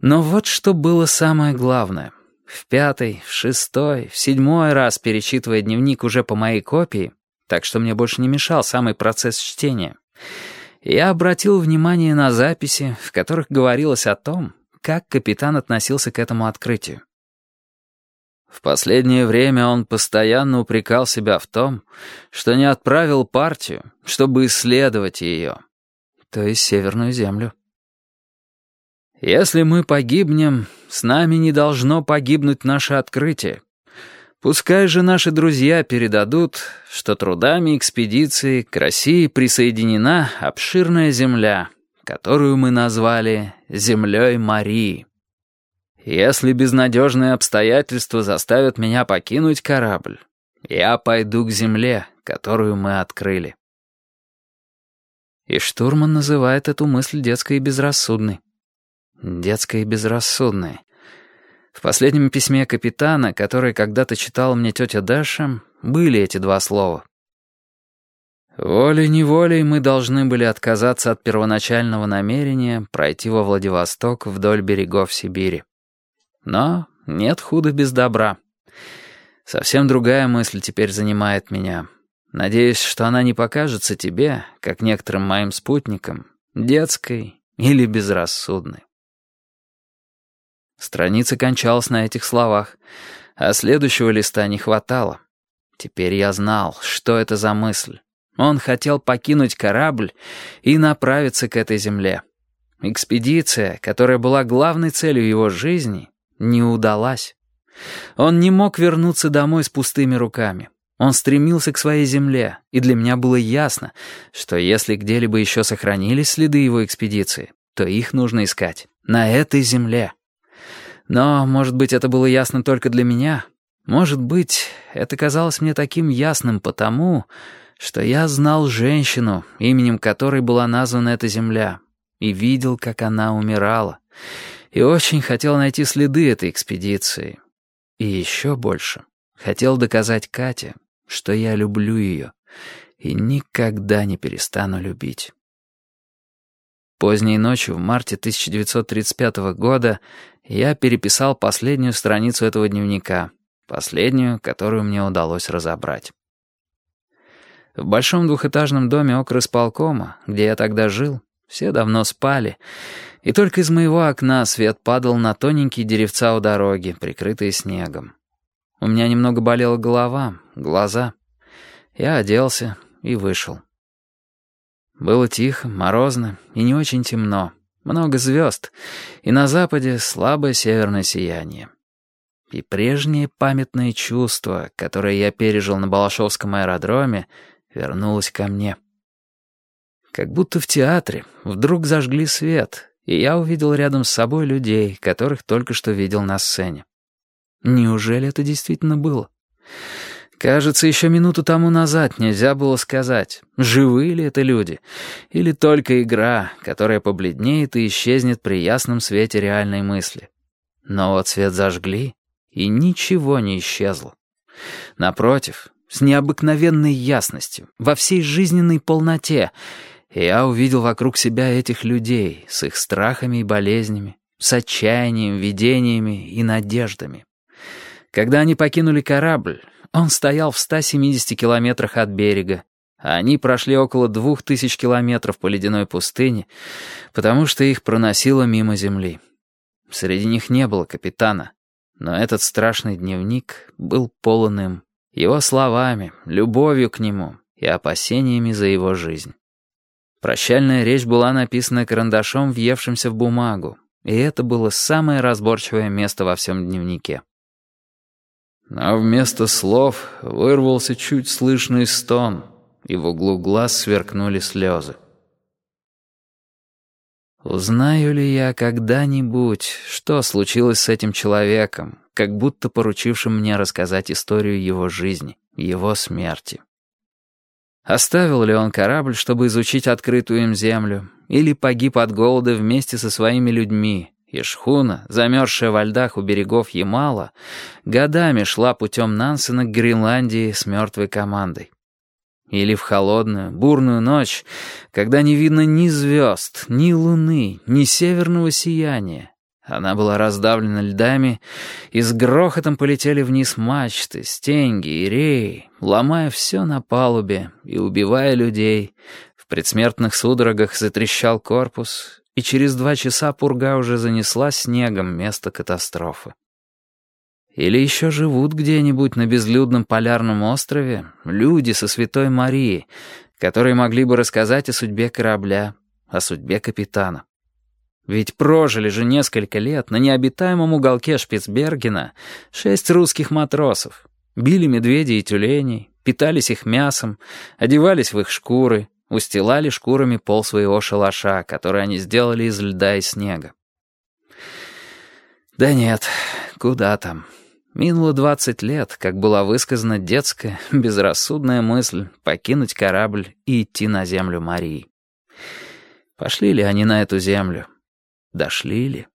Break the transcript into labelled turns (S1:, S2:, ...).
S1: Но вот что было самое главное. В пятый, в шестой, в седьмой раз перечитывая дневник уже по моей копии, так что мне больше не мешал самый процесс чтения, я обратил внимание на записи, в которых говорилось о том, как капитан относился к этому открытию. В последнее время он постоянно упрекал себя в том, что не отправил партию, чтобы исследовать ее, то есть Северную Землю. Если мы погибнем, с нами не должно погибнуть наше открытие. Пускай же наши друзья передадут, что трудами экспедиции к России присоединена обширная земля, которую мы назвали «Землей Марии». Если безнадежные обстоятельства заставят меня покинуть корабль, я пойду к земле, которую мы открыли. И штурман называет эту мысль детской и безрассудной. Детской и безрассудной. В последнем письме капитана, которое когда-то читала мне тетя Даша, были эти два слова. Волей-неволей мы должны были отказаться от первоначального намерения пройти во Владивосток вдоль берегов Сибири. Но нет худа без добра. Совсем другая мысль теперь занимает меня. Надеюсь, что она не покажется тебе, как некоторым моим спутникам, детской или безрассудной. Страница кончалась на этих словах, а следующего листа не хватало. Теперь я знал, что это за мысль. Он хотел покинуть корабль и направиться к этой земле. Экспедиция, которая была главной целью его жизни, не удалась. Он не мог вернуться домой с пустыми руками. Он стремился к своей земле, и для меня было ясно, что если где-либо еще сохранились следы его экспедиции, то их нужно искать на этой земле. Но, может быть, это было ясно только для меня. Может быть, это казалось мне таким ясным потому, что я знал женщину, именем которой была названа эта земля, и видел, как она умирала, и очень хотел найти следы этой экспедиции. И еще больше хотел доказать Кате, что я люблю ее и никогда не перестану любить. Поздней ночью, в марте 1935 года, я переписал последнюю страницу этого дневника, последнюю, которую мне удалось разобрать. В большом двухэтажном доме около исполкома, где я тогда жил, все давно спали, и только из моего окна свет падал на тоненькие деревца у дороги, прикрытые снегом. У меня немного болела голова, глаза. Я оделся и вышел. Было тихо, морозно и не очень темно. Много звезд, и на западе слабое северное сияние. И прежнее памятное чувство, которое я пережил на Балашовском аэродроме, вернулось ко мне. Как будто в театре вдруг зажгли свет, и я увидел рядом с собой людей, которых только что видел на сцене. Неужели это действительно было? Кажется, еще минуту тому назад нельзя было сказать, живы ли это люди, или только игра, которая побледнеет и исчезнет при ясном свете реальной мысли. Но вот свет зажгли, и ничего не исчезло. Напротив, с необыкновенной ясностью, во всей жизненной полноте, я увидел вокруг себя этих людей с их страхами и болезнями, с отчаянием, видениями и надеждами. Когда они покинули корабль, он стоял в 170 километрах от берега, они прошли около двух тысяч километров по ледяной пустыне, потому что их проносило мимо земли. Среди них не было капитана, но этот страшный дневник был полон им, его словами, любовью к нему и опасениями за его жизнь. Прощальная речь была написана карандашом, въевшимся в бумагу, и это было самое разборчивое место во всем дневнике. Но вместо слов вырвался чуть слышный стон, и в углу глаз сверкнули слезы. Узнаю ли я когда-нибудь, что случилось с этим человеком, как будто поручившим мне рассказать историю его жизни, его смерти? Оставил ли он корабль, чтобы изучить открытую им землю, или погиб от голода вместе со своими людьми, и шхуна, замерзшая во льдах у берегов Ямала, годами шла путем Нансена к Гренландии с мертвой командой. Или в холодную, бурную ночь, когда не видно ни звезд, ни луны, ни северного сияния, Она была раздавлена льдами, и с грохотом полетели вниз мачты, стенги и реи, ломая все на палубе и убивая людей. В предсмертных судорогах затрещал корпус, и через два часа пурга уже занесла снегом место катастрофы. Или еще живут где-нибудь на безлюдном полярном острове люди со Святой Марии, которые могли бы рассказать о судьбе корабля, о судьбе капитана. Ведь прожили же несколько лет на необитаемом уголке Шпицбергена шесть русских матросов. Били медведей и тюленей, питались их мясом, одевались в их шкуры, устилали шкурами пол своего шалаша, который они сделали из льда и снега. Да нет, куда там. Минуло двадцать лет, как была высказана детская, безрассудная мысль покинуть корабль и идти на землю Марии. Пошли ли они на эту землю? Дошли ли?